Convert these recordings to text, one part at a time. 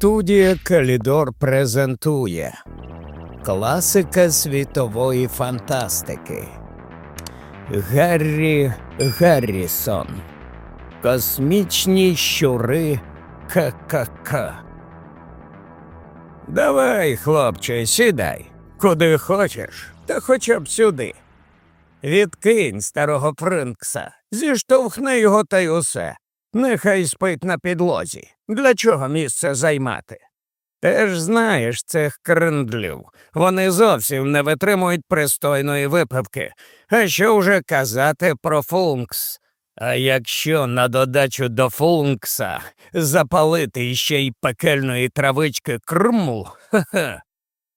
Студія Калідор презентує. Класика світової фантастики. Гаррі Гаррісон. Космічні щури ККК Давай, хлопче, сідай, куди хочеш, та хоча б сюди. Відкинь старого Фринкса, зіштовхни його та й усе. Нехай спить на підлозі. Для чого місце займати? Ти ж знаєш цих криндлів. Вони зовсім не витримують пристойної випивки. А що вже казати про функс? А якщо на додачу до функса запалити ще й пекельної травички крму, ха-ха.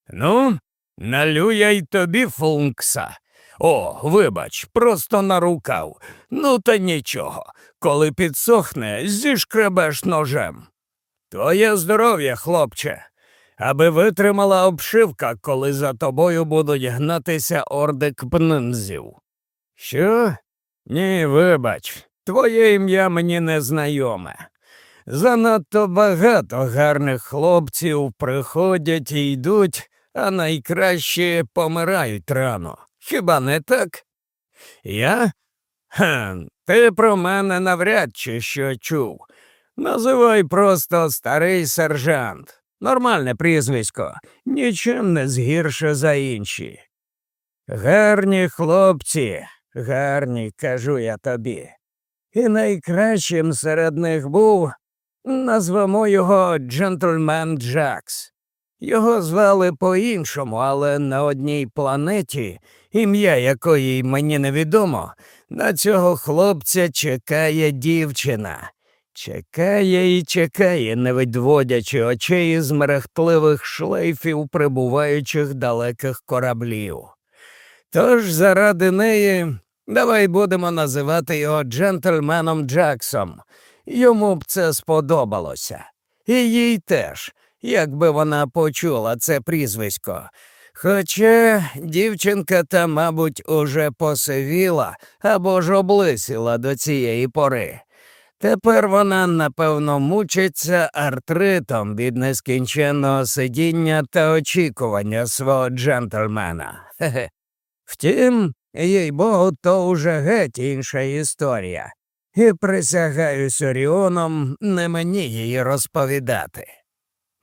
Ну, налю я й тобі функса. О, вибач, просто на рукав. Ну, та нічого. Коли підсохне, зішкребеш ножем. Твоє здоров'я, хлопче, аби витримала обшивка, коли за тобою будуть гнатися орди кпнинзів. Що? Ні, вибач, твоє ім'я мені не знайоме. Занадто багато гарних хлопців приходять і йдуть, а найкраще помирають рано. Хіба не так? Я? Ха, ти про мене навряд чи що чув. Називай просто старий сержант. Нормальне прізвисько, нічим не згірше за інші. Гарні хлопці, гарні, кажу я тобі. І найкращим серед них був, назвемо його Джентльмен Джакс. Його звали по-іншому, але на одній планеті, ім'я якої мені невідомо, на цього хлопця чекає дівчина. Чекає і чекає, не відводячи очей з мерехтливих шлейфів прибуваючих далеких кораблів. Тож заради неї давай будемо називати його джентльменом Джексом. Йому б це сподобалося. І їй теж, якби вона почула це прізвисько. Хоча дівчинка та, мабуть, уже посивіла або ж облисіла до цієї пори. Тепер вона, напевно, мучиться артритом від нескінченного сидіння та очікування свого джентльмена. Хе-хе. Втім, їй богу, то уже геть інша історія, і присягаюсь Оріоном не мені її розповідати.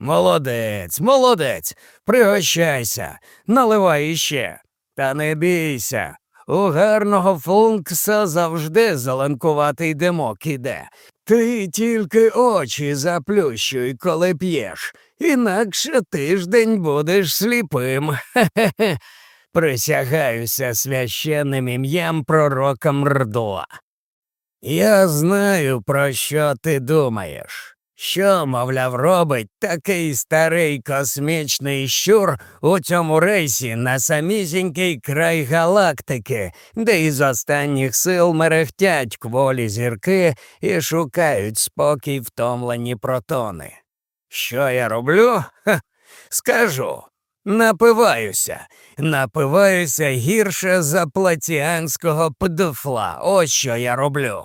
Молодець, молодець, пригощайся, наливай іще. Та не бійся. У гарного функса завжди зеленкуватий димок іде. Ти тільки очі заплющуй, коли п'єш, інакше тиждень будеш сліпим. Хе-хе-хе. Присягаюся священним ім'ям пророка Мрдуа. Я знаю, про що ти думаєш. Що, мовляв, робить такий старий космічний щур у цьому рейсі на самісінький край галактики, де із останніх сил мерехтять кволі зірки і шукають спокій втомлені протони? Що я роблю? Ха, скажу. Напиваюся, напиваюся гірше за платіанського пдфла. Ось що я роблю.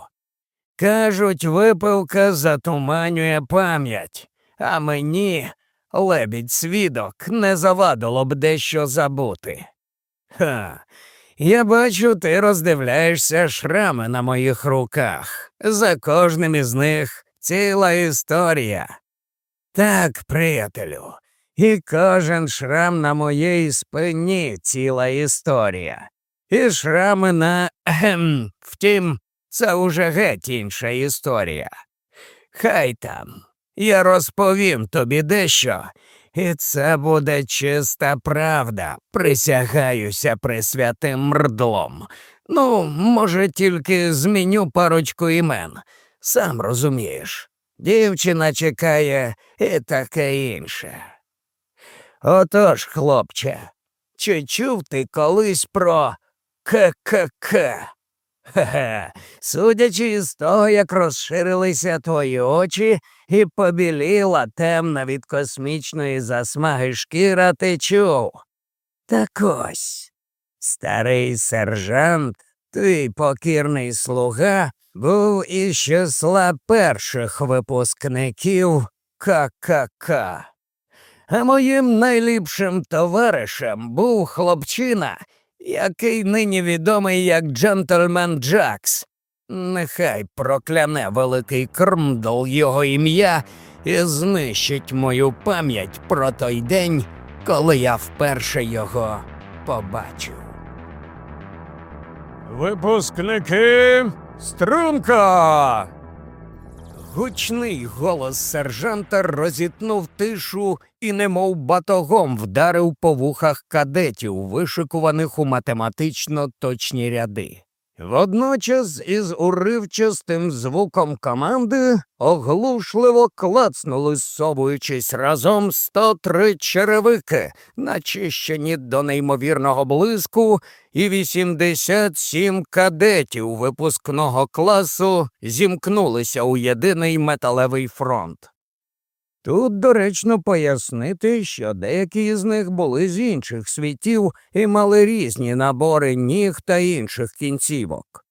Кажуть, випивка затуманює пам'ять, а мені, лебідь свідок, не завадило б дещо забути. Ха, я бачу, ти роздивляєшся шрами на моїх руках. За кожним із них ціла історія. Так, приятелю, і кожен шрам на моїй спині ціла історія. І шрами на. Ем, втім, це уже геть інша історія. Хай там, я розповім тобі дещо, і це буде чиста правда, присягаюся присвятим мрдлом. Ну, може, тільки зміню парочку імен. Сам розумієш. Дівчина чекає і таке інше. Отож, хлопче, чи чув ти колись про ККК? Хе-хе, судячи із того, як розширилися твої очі і побіліла темна від космічної засмаги шкіра, ти чув. Так ось, старий сержант, твій покірний слуга, був із числа перших випускників ка-ка-ка. А моїм найліпшим товаришем був хлопчина, який нині відомий як Джентльмен Джакс. Нехай прокляне великий Кормдл його ім'я і знищить мою пам'ять про той день, коли я вперше його побачив. Випускники струнка. Гучний голос сержанта розітнув тишу і немов батогом вдарив по вухах кадетів, вишикуваних у математично точні ряди. Водночас із уривчастим звуком команди оглушливо клацнули, зсовуючись разом 103 черевики, начищені до неймовірного блиску, і 87 кадетів випускного класу зімкнулися у єдиний металевий фронт. Тут доречно пояснити, що деякі з них були з інших світів і мали різні набори ніг та інших кінцівок.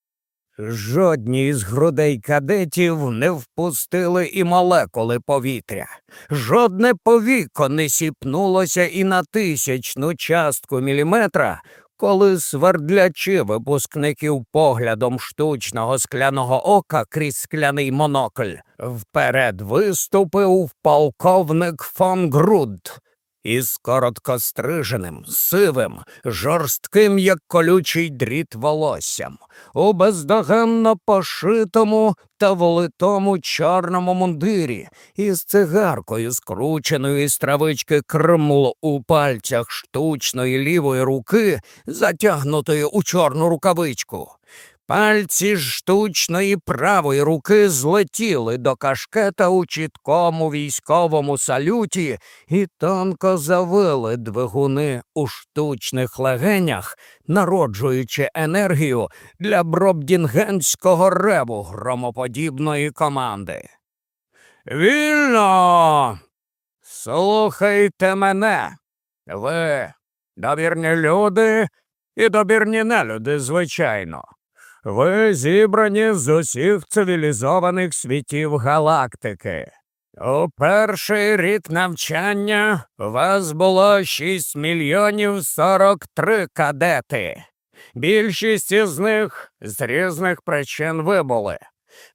Жодні із грудей кадетів не впустили і молекули повітря, жодне повіко не сіпнулося і на тисячну частку міліметра, коли свердлячи випускників поглядом штучного скляного ока крізь скляний монокль, вперед виступив полковник фон Груд із короткостриженим, сивим, жорстким, як колючий дріт волоссям, у бездоганно пошитому та влитому чорному мундирі, із цигаркою, скрученою із травички кремл у пальцях штучної лівої руки, затягнутої у чорну рукавичку. Пальці штучної правої руки злетіли до кашкета у чіткому військовому салюті і тонко завили двигуни у штучних легенях, народжуючи енергію для бробдінгенського реву громоподібної команди. Вільно. Слухайте мене. Ви добірні люди і добірні нелюди, звичайно. Ви зібрані з усіх цивілізованих світів галактики. У перший рік навчання вас було 6 мільйонів 43 кадети. Більшість із них з різних причин вибули.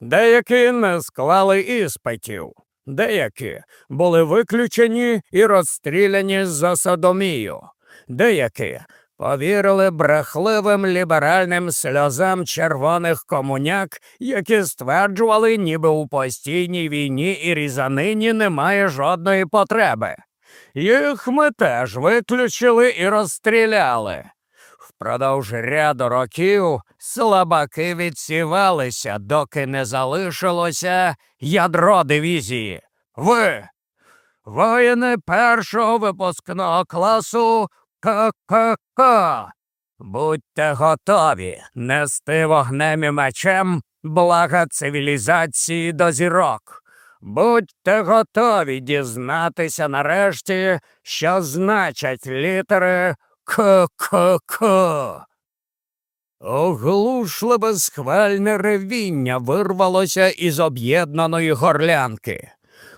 Деякі не склали іспитів, деякі були виключені і розстріляні за садомію, деякі повірили брехливим ліберальним сльозам червоних комуняк, які стверджували, ніби у постійній війні і різанині немає жодної потреби. Їх ми теж виключили і розстріляли. Впродовж ряду років слабаки відсівалися, доки не залишилося ядро дивізії. Ви, воїни першого випускного класу, Ка-ка-ка. Будьте готові нести вогнем і мечем блага цивілізації до зірок. Будьте готові дізнатися нарешті, що значать літери К-К-К. Оглушливе схвальне ревіння вирвалося із об'єднаної горлянки.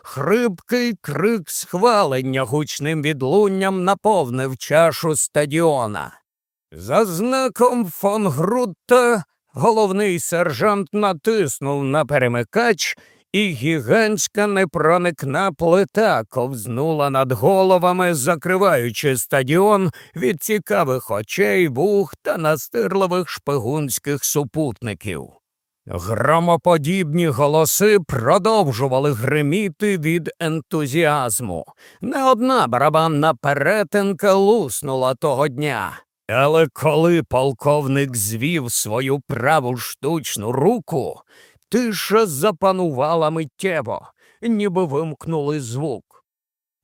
Хрипкий крик схвалення гучним відлунням наповнив чашу стадіона. За знаком фон Грутта головний сержант натиснув на перемикач, і гігантська непроникна плита ковзнула над головами, закриваючи стадіон від цікавих очей, вух та настирливих шпигунських супутників. Громоподібні голоси продовжували гриміти від ентузіазму. Не одна барабанна перетинка луснула того дня. Але коли полковник звів свою праву штучну руку, тиша запанувала миттєво, ніби вимкнули звук.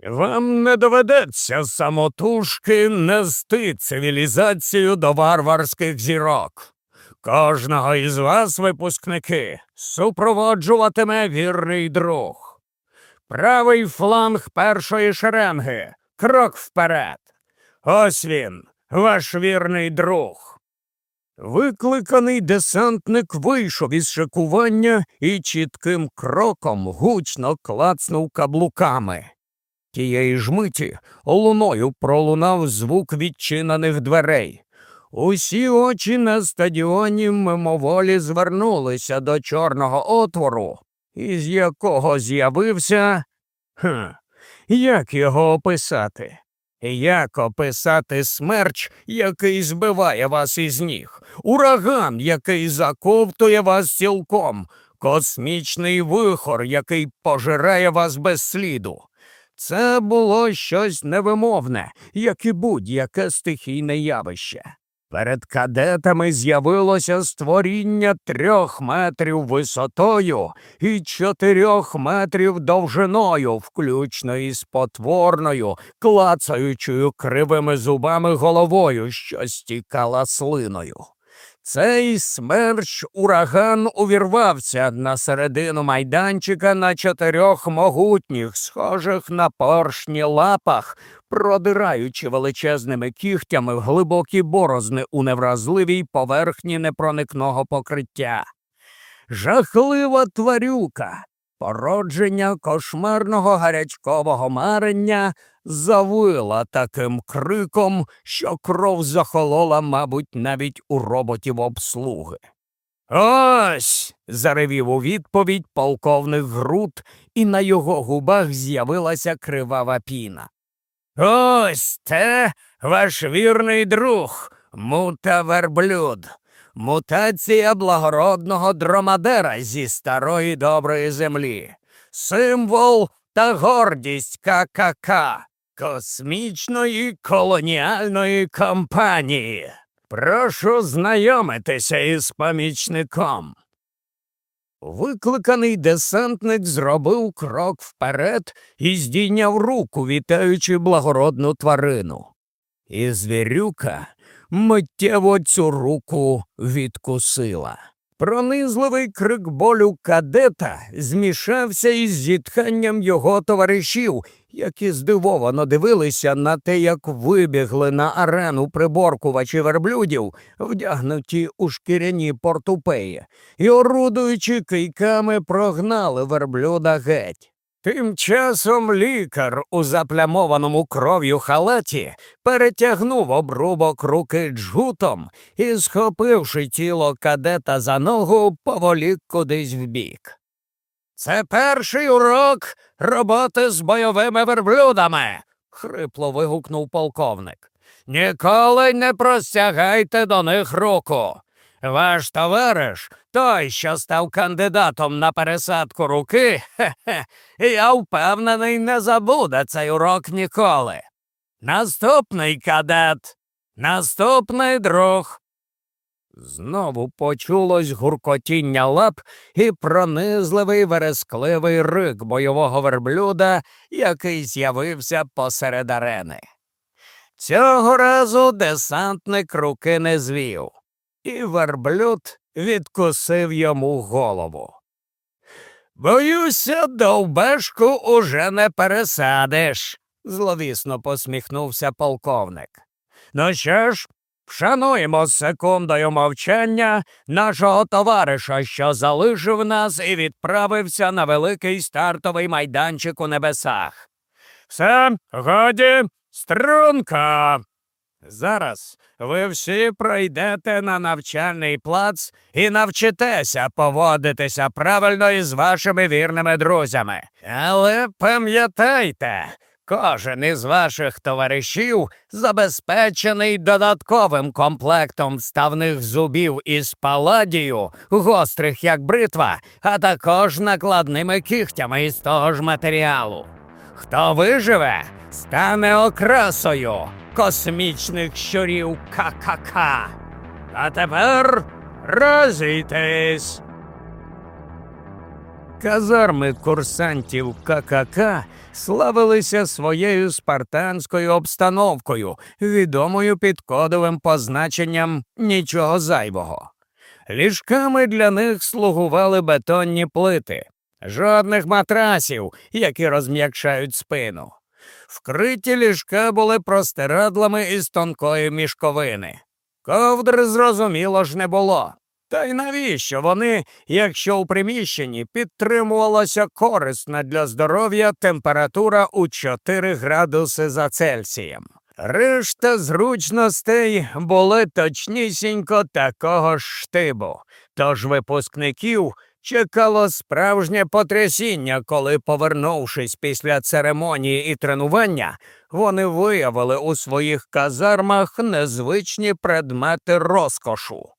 Вам не доведеться самотужки нести цивілізацію до варварських зірок. Кожного із вас, випускники, супроводжуватиме вірний друг. Правий фланг першої шеренги. Крок вперед. Ось він, ваш вірний друг. Викликаний десантник вийшов із шикування і чітким кроком гучно клацнув каблуками. Тієї ж миті луною пролунав звук відчинених дверей. Усі очі на стадіоні мимоволі звернулися до чорного отвору, із якого з'явився. Хм, як його описати? Як описати смерч, який збиває вас із ніг, ураган, який заковтує вас цілком, космічний вихор, який пожирає вас без сліду. Це було щось невимовне, як і будь-яке стихійне явище. Перед кадетами з'явилося створіння трьох метрів висотою і чотирьох метрів довжиною, включно із потворною, клацаючою кривими зубами головою, що стікала слиною. Цей смерч ураган увірвався на середину майданчика на чотирьох могутніх, схожих на поршні лапах, продираючи величезними кігтями в глибокі борозни у невразливій поверхні непроникного покриття. Жахлива тварюка, породження кошмарного гарячкового марення завила таким криком, що кров захолола, мабуть, навіть у роботів обслуги. Ось. заревів у відповідь полковник Грут, і на його губах з'явилася кривава піна. Ось те ваш вірний друг, мута верблюд, мутація благородного дромадера зі старої доброї землі, символ та гордість ККК, космічної колоніальної компанії. Прошу знайомитися із помічником. Викликаний десантник зробив крок вперед і здійняв руку, вітаючи благородну тварину. І звірюка миттєво цю руку відкусила. Пронизливий крик болю кадета змішався із зітханням його товаришів, які здивовано дивилися на те, як вибігли на арену приборкувачі верблюдів, вдягнуті у шкіряні портупеї, і, орудуючи кийками, прогнали верблюда геть. Тим часом лікар у заплямованому кров'ю халаті перетягнув обрубок руки джгутом і, схопивши тіло кадета за ногу, поволік кудись вбік. Це перший урок роботи з бойовими верблюдами, хрипло вигукнув полковник. Ніколи не простягайте до них руку. Ваш товариш, той, що став кандидатом на пересадку руки, хе-хе, я впевнений, не забуде цей урок ніколи. Наступний кадет, наступний друг. Знову почулось гуркотіння лап і пронизливий верескливий рик бойового верблюда, який з'явився посеред арени. Цього разу десантник руки не звів і верблюд відкусив йому голову. Боюся, довбешку уже не пересадиш, зловісно посміхнувся полковник. Ну що ж, вшануємо секундою мовчання нашого товариша, що залишив нас і відправився на великий стартовий майданчик у небесах. Все, годі, струнка. Зараз ви всі пройдете на навчальний плац і навчитеся поводитися правильно із вашими вірними друзями. Але пам'ятайте, кожен із ваших товаришів забезпечений додатковим комплектом вставних зубів із паладію, гострих як бритва, а також накладними кігтями із того ж матеріалу. Хто виживе, стане окрасою космічних щурів ККК. А тепер розійтесь. Казарми курсантів ККК славилися своєю спартанською обстановкою, відомою під кодовим позначенням нічого зайвого. Ліжками для них слугували бетонні плити, жодних матрасів, які розм'якшають спину. Вкриті ліжка були простирадлами із тонкої мішковини. Ковдри, зрозуміло ж, не було. Та й навіщо вони, якщо у приміщенні підтримувалася корисна для здоров'я температура у 4 градуси за Цельсієм? Решта зручностей були точнісінько такого ж штибу, тож випускників чекало справжнє потрясіння, коли, повернувшись після церемонії і тренування, вони виявили у своїх казармах незвичні предмети розкошу.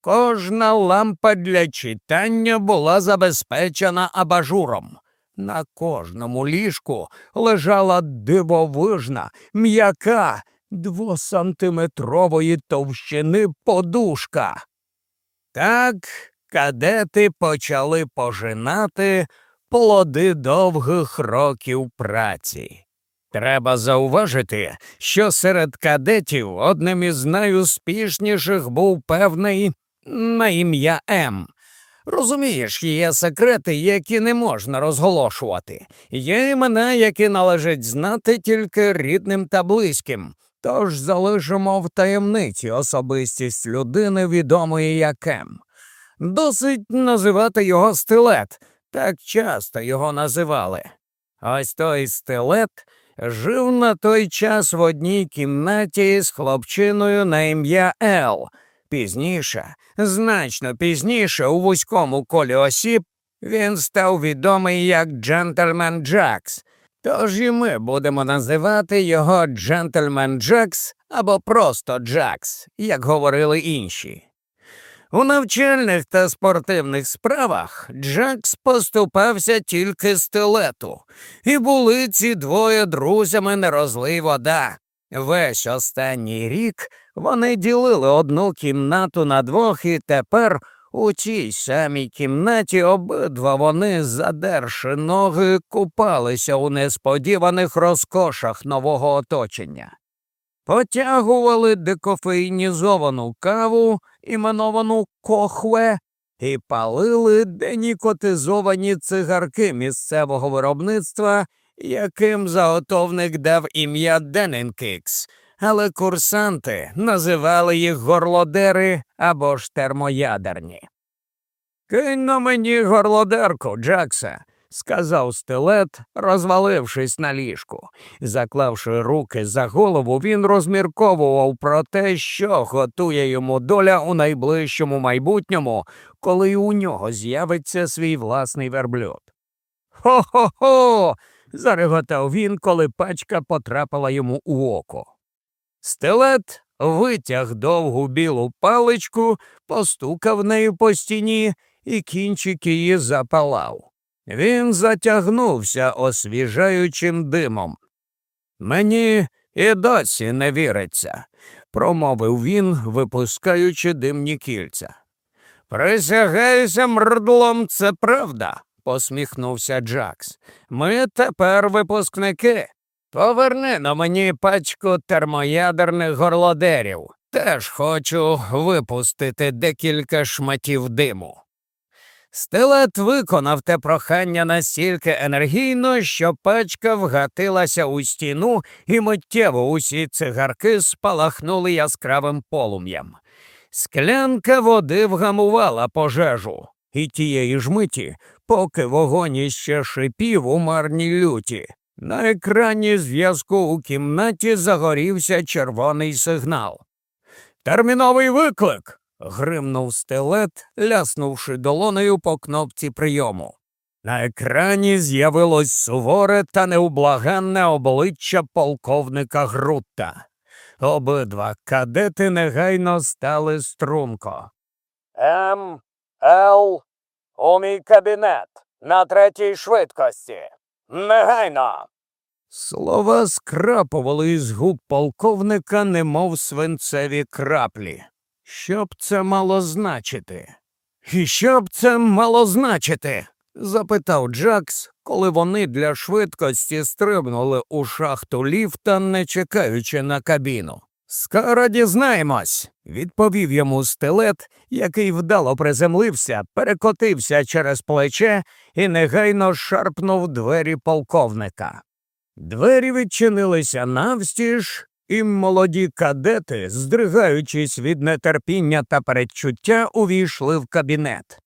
Кожна лампа для читання була забезпечена абажуром. На кожному ліжку лежала дивовижна, м'яка, двосантиметрової товщини подушка. Так кадети почали пожинати плоди довгих років праці. Треба зауважити, що серед кадетів одним із найуспішніших був певний на ім'я М. Розумієш, є секрети, які не можна розголошувати. Є імена, які належить знати тільки рідним та близьким. Тож залишимо в таємниці особистість людини, відомої як М. Досить називати його стилет, так часто його називали. Ось той стилет жив на той час в одній кімнаті з хлопчиною на ім'я Ел. Пізніше, значно пізніше, у вузькому колі осіб, він став відомий як Джентльмен Джакс. Тож і ми будемо називати його Джентльмен Джакс або просто Джакс, як говорили інші. У навчальних та спортивних справах Джакс поступався тільки стилету, і були ці двоє друзями не розлий вода. Весь останній рік вони ділили одну кімнату на двох, і тепер у тій самій кімнаті обидва вони, задерши ноги, купалися у несподіваних розкошах нового оточення. Потягували декофеїнізовану каву, іменовану кохве, і палили денікотизовані цигарки місцевого виробництва, яким заготовник дав ім'я Дененкікс, але курсанти називали їх горлодери або ж термоядерні. Кинь на мені горлодерку, Джакса, сказав стилет, розвалившись на ліжку. Заклавши руки за голову, він розмірковував про те, що готує йому доля у найближчому майбутньому, коли у нього з'явиться свій власний верблюд. Хо хо хо. зареготав він, коли пачка потрапила йому у око. Стилет витяг довгу білу паличку, постукав нею по стіні, і кінчик її запалав. Він затягнувся освіжаючим димом. Мені і досі не віриться, промовив він, випускаючи димні кільця. Присягаюся мрдлом, це правда, посміхнувся Джакс. Ми тепер випускники. Поверни на мені пачку термоядерних горлодерів. Теж хочу випустити декілька шматів диму. Стилет виконав те прохання настільки енергійно, що пачка вгатилася у стіну, і миттєво усі цигарки спалахнули яскравим полум'ям. Склянка води вгамувала пожежу, і тієї ж миті, поки вогонь іще шипів у марній люті. На екрані зв'язку у кімнаті загорівся червоний сигнал. Терміновий виклик гримнув стелет, ляснувши долонею по кнопці прийому. На екрані з'явилось суворе та неублаганне обличчя полковника Грутта. Обидва кадети негайно стали струнко. М. Л. У мій кабінет на третій швидкості. Негайно. Слова скрапували із губ полковника, немов свинцеві краплі. Що б це мало значити? І що б це мало значити? запитав Джакс, коли вони для швидкості стрибнули у шахту ліфта, не чекаючи на кабіну. Скоро дізнаємось, відповів йому стилет, який вдало приземлився, перекотився через плече і негайно шарпнув двері полковника. Двері відчинилися навстіж, і молоді кадети, здригаючись від нетерпіння та передчуття, увійшли в кабінет.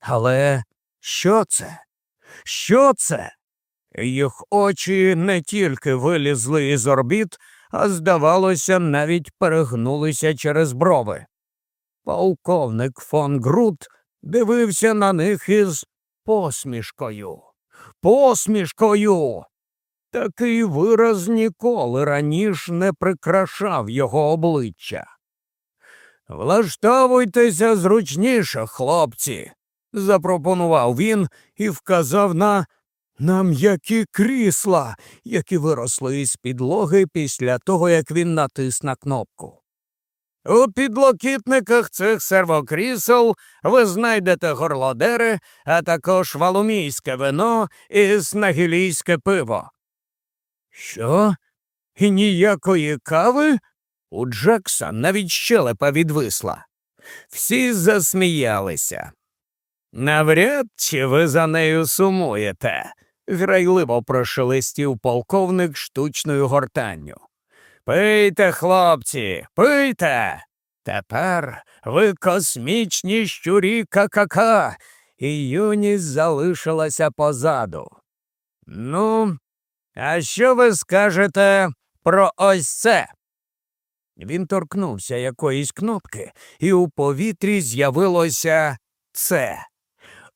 Але що це? Що це? Їх очі не тільки вилізли із орбіт, а, здавалося, навіть перегнулися через брови. Полковник фон Грут дивився на них із посмішкою. Посмішкою. Такий вираз ніколи раніше не прикрашав його обличчя. Влаштовуйтеся зручніше, хлопці, запропонував він і вказав на на м'які крісла, які виросли із підлоги після того, як він натис на кнопку. У підлокітниках цих сервокрісел ви знайдете горлодери, а також валумійське вино і снагілійське пиво. Що? І ніякої кави? У Джекса навіть щелепа відвисла. Всі засміялися. Навряд чи ви за нею сумуєте, грайливо прошелестів полковник штучною гортанню. Пийте, хлопці, пийте. Тепер ви космічні щурі какака, і юність залишилася позаду. Ну, а що ви скажете про ось це? Він торкнувся якоїсь кнопки, і у повітрі з'явилося це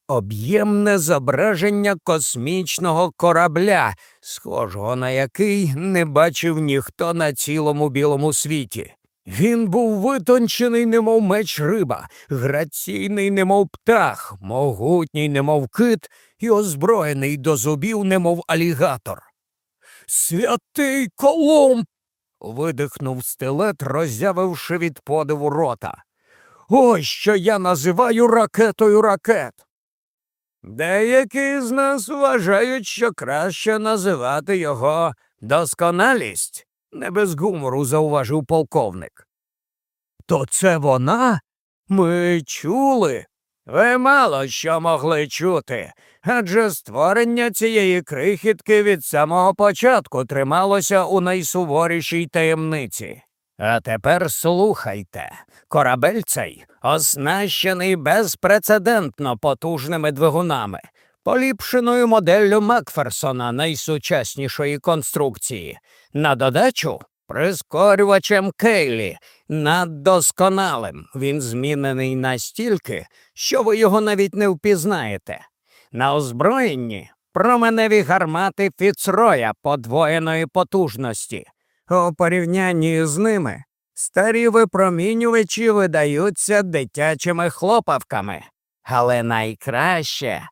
об'ємне зображення космічного корабля, схожого на який не бачив ніхто на цілому білому світі. Він був витончений, немов меч риба, граційний, немов птах, могутній, немов кит, і озброєний до зубів, немов алігатор. Святий Колумб. видихнув стилет, роззявивши від подиву рота. Ось що я називаю ракетою ракет. Деякі з нас вважають, що краще називати його досконалість, не без гумору зауважив полковник. То це вона? Ми чули. Ви мало що могли чути, адже створення цієї крихітки від самого початку трималося у найсуворішій таємниці. А тепер слухайте, корабель цей оснащений безпрецедентно потужними двигунами, поліпшеною моделлю Макферсона найсучаснішої конструкції, на додачу прискорювачем Кейлі, наддосконалим. Він змінений настільки, що ви його навіть не впізнаєте. На озброєнні променеві гармати Фіцроя подвоєної потужності. У порівнянні з ними старі випромінювачі видаються дитячими хлопавками. Але найкраще,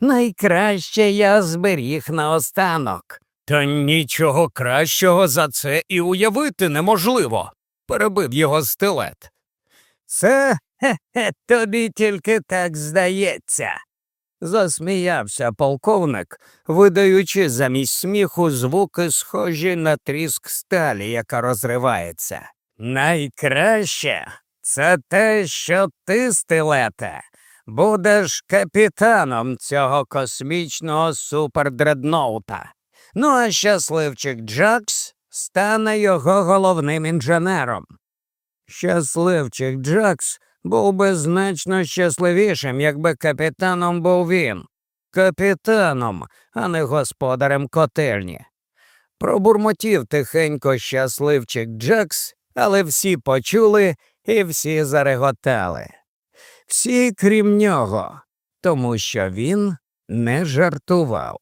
найкраще я зберіг наостанок. Та нічого кращого за це і уявити неможливо, перебив його стилет. Це хе, -хе тобі тільки так здається засміявся полковник, видаючи замість сміху звуки, схожі на тріск сталі, яка розривається. Найкраще це те, що ти, стилете, будеш капітаном цього космічного супердредноута. Ну а щасливчик Джакс стане його головним інженером. Щасливчик Джакс був би значно щасливішим, якби капітаном був він. Капітаном, а не господарем котельні. Пробурмотів тихенько щасливчик Джакс, але всі почули і всі зареготали. Всі крім нього, тому що він не жартував.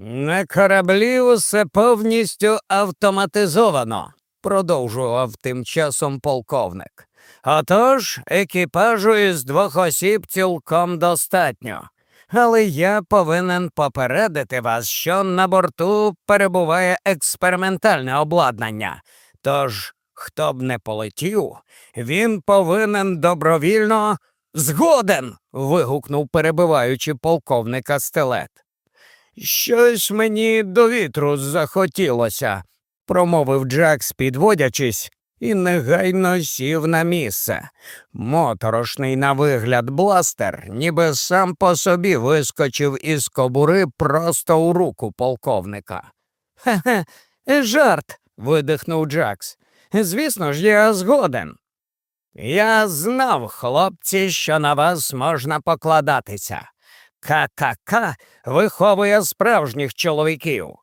На кораблі усе повністю автоматизовано, продовжував тим часом полковник. Отож, екіпажу із двох осіб цілком достатньо. Але я повинен попередити вас, що на борту перебуває експериментальне обладнання. Тож, хто б не полетів, він повинен добровільно згоден. вигукнув, перебиваючи полковника стелет. Щось мені до вітру захотілося, промовив Джакс, підводячись, і негайно сів на місце. Моторошний на вигляд бластер, ніби сам по собі вискочив із кобури просто у руку полковника. Хе-хе, жарт, видихнув Джакс. Звісно ж, я згоден. Я знав, хлопці, що на вас можна покладатися. ККК виховує справжніх чоловіків.